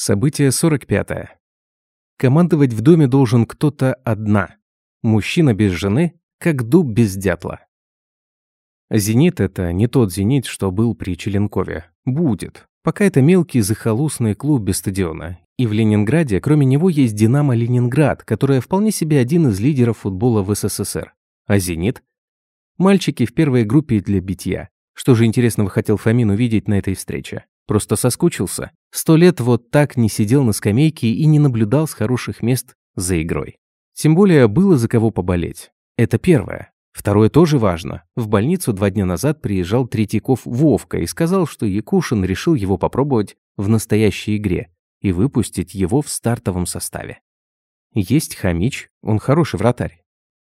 Событие 45. Командовать в доме должен кто-то одна. Мужчина без жены, как дуб без дятла. «Зенит» — это не тот «Зенит», что был при Челенкове. Будет. Пока это мелкий захолустный клуб без стадиона. И в Ленинграде, кроме него, есть «Динамо Ленинград», которая вполне себе один из лидеров футбола в СССР. А «Зенит»? Мальчики в первой группе для битья. Что же интересного хотел Фомин увидеть на этой встрече? Просто соскучился. Сто лет вот так не сидел на скамейке и не наблюдал с хороших мест за игрой. Тем более было за кого поболеть. Это первое. Второе тоже важно. В больницу два дня назад приезжал Третьяков Вовка и сказал, что Якушин решил его попробовать в настоящей игре и выпустить его в стартовом составе. Есть Хамич, он хороший вратарь.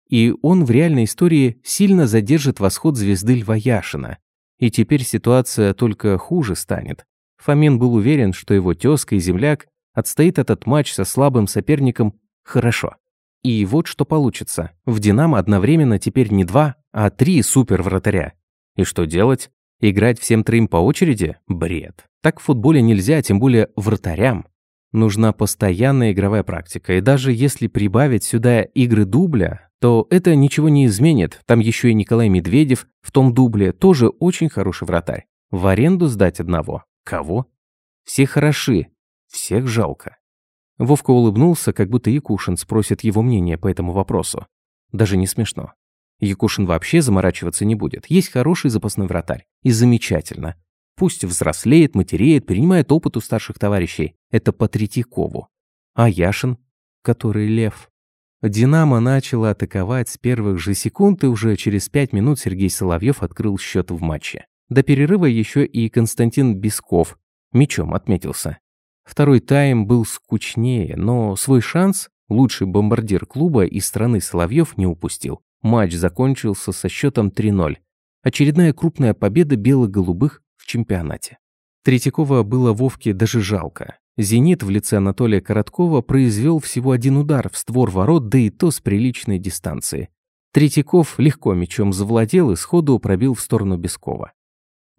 И он в реальной истории сильно задержит восход звезды Льва Яшина. И теперь ситуация только хуже станет. Фомин был уверен, что его тезка и земляк отстоит этот матч со слабым соперником хорошо. И вот что получится. В «Динамо» одновременно теперь не два, а три супер-вратаря. И что делать? Играть всем троим по очереди? Бред. Так в футболе нельзя, тем более вратарям. Нужна постоянная игровая практика. И даже если прибавить сюда игры дубля, то это ничего не изменит. Там еще и Николай Медведев в том дубле тоже очень хороший вратарь. В аренду сдать одного Кого? Все хороши, всех жалко. Вовка улыбнулся, как будто Якушин спросит его мнение по этому вопросу. Даже не смешно. Якушин вообще заморачиваться не будет. Есть хороший запасной вратарь. И замечательно. Пусть взрослеет, матереет, перенимает опыт у старших товарищей. Это по Третьякову. А Яшин? Который лев. «Динамо» начало атаковать с первых же секунд, и уже через пять минут Сергей Соловьев открыл счет в матче. До перерыва еще и Константин Бесков мячом отметился. Второй тайм был скучнее, но свой шанс лучший бомбардир клуба из страны Соловьев не упустил. Матч закончился со счетом 3-0. Очередная крупная победа бело-голубых в чемпионате. Третьякова было Вовке даже жалко. «Зенит» в лице Анатолия Короткова произвел всего один удар в створ ворот, да и то с приличной дистанции. Третьяков легко мячом завладел и сходу пробил в сторону Бескова.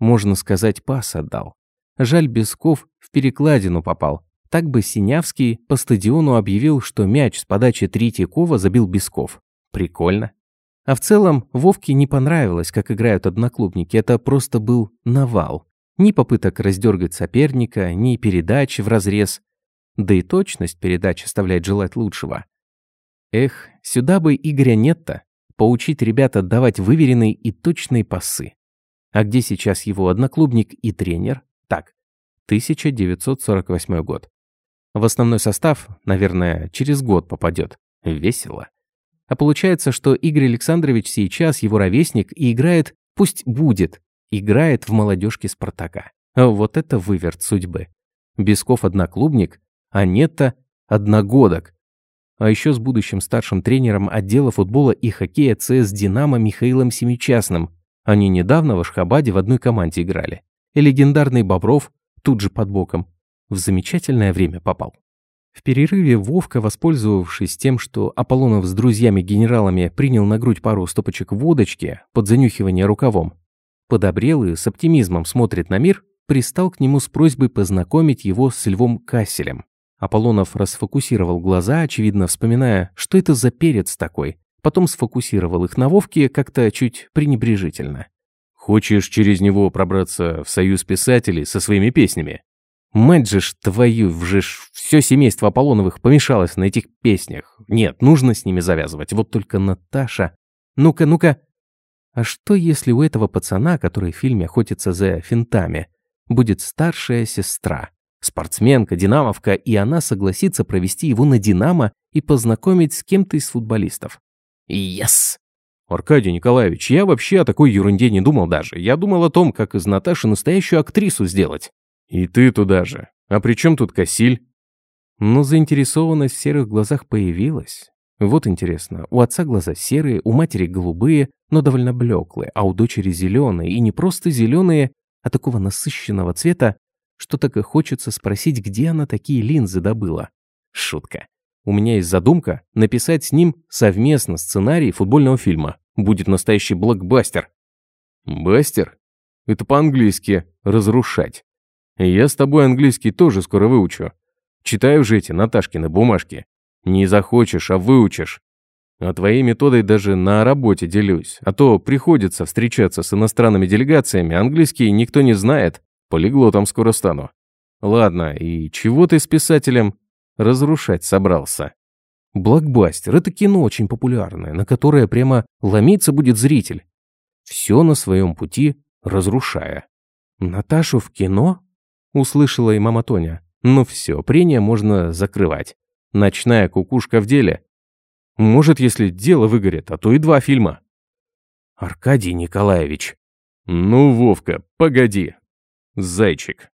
Можно сказать, пас отдал. Жаль, Бесков в перекладину попал. Так бы Синявский по стадиону объявил, что мяч с подачи Третьякова забил Бесков. Прикольно. А в целом Вовке не понравилось, как играют одноклубники. Это просто был навал. Ни попыток раздергать соперника, ни передачи в разрез. Да и точность передач оставляет желать лучшего. Эх, сюда бы Игоря нет-то. Поучить ребят отдавать выверенные и точные пасы. А где сейчас его одноклубник и тренер? Так, 1948 год. В основной состав, наверное, через год попадет. Весело. А получается, что Игорь Александрович сейчас его ровесник и играет, пусть будет, играет в молодежке Спартака. Вот это выверт судьбы. Бесков одноклубник, а Нетта одногодок. А еще с будущим старшим тренером отдела футбола и хоккея ЦС «Динамо» Михаилом Семичастным, они недавно в Ашхабаде в одной команде играли. И легендарный Бобров тут же под боком. В замечательное время попал. В перерыве Вовка, воспользовавшись тем, что Аполлонов с друзьями-генералами принял на грудь пару стопочек водочки под занюхивание рукавом, подобрел и с оптимизмом смотрит на мир, пристал к нему с просьбой познакомить его с Львом Касселем. Аполлонов расфокусировал глаза, очевидно вспоминая, что это за перец такой, потом сфокусировал их на Вовке как-то чуть пренебрежительно. «Хочешь через него пробраться в союз писателей со своими песнями?» «Мать же ж твою, вже ж все семейство Аполлоновых помешалось на этих песнях. Нет, нужно с ними завязывать. Вот только Наташа... Ну-ка, ну-ка...» А что, если у этого пацана, который в фильме охотится за финтами, будет старшая сестра, спортсменка, динамовка, и она согласится провести его на «Динамо» и познакомить с кем-то из футболистов? Yes! Аркадий Николаевич, я вообще о такой ерунде не думал даже. Я думал о том, как из Наташи настоящую актрису сделать. И ты туда же. А при чем тут Кассиль? Но заинтересованность в серых глазах появилась. Вот интересно, у отца глаза серые, у матери голубые, но довольно блеклые, а у дочери зеленые, и не просто зеленые, а такого насыщенного цвета, что так и хочется спросить, где она такие линзы добыла. Шутка. У меня есть задумка написать с ним совместно сценарий футбольного фильма. Будет настоящий блокбастер. Бастер? Это по-английски «разрушать». Я с тобой английский тоже скоро выучу. Читай уже эти Наташкины бумажки. Не захочешь, а выучишь. А твоей методой даже на работе делюсь. А то приходится встречаться с иностранными делегациями, английский никто не знает. Полиглотом скоро стану. Ладно, и чего ты с писателем разрушать собрался? Блокбастер – это кино очень популярное, на которое прямо ломиться будет зритель. Все на своем пути разрушая. «Наташу в кино?» – услышала и мама Тоня. «Ну все, прения можно закрывать. Ночная кукушка в деле. Может, если дело выгорит, а то и два фильма». «Аркадий Николаевич». «Ну, Вовка, погоди. Зайчик,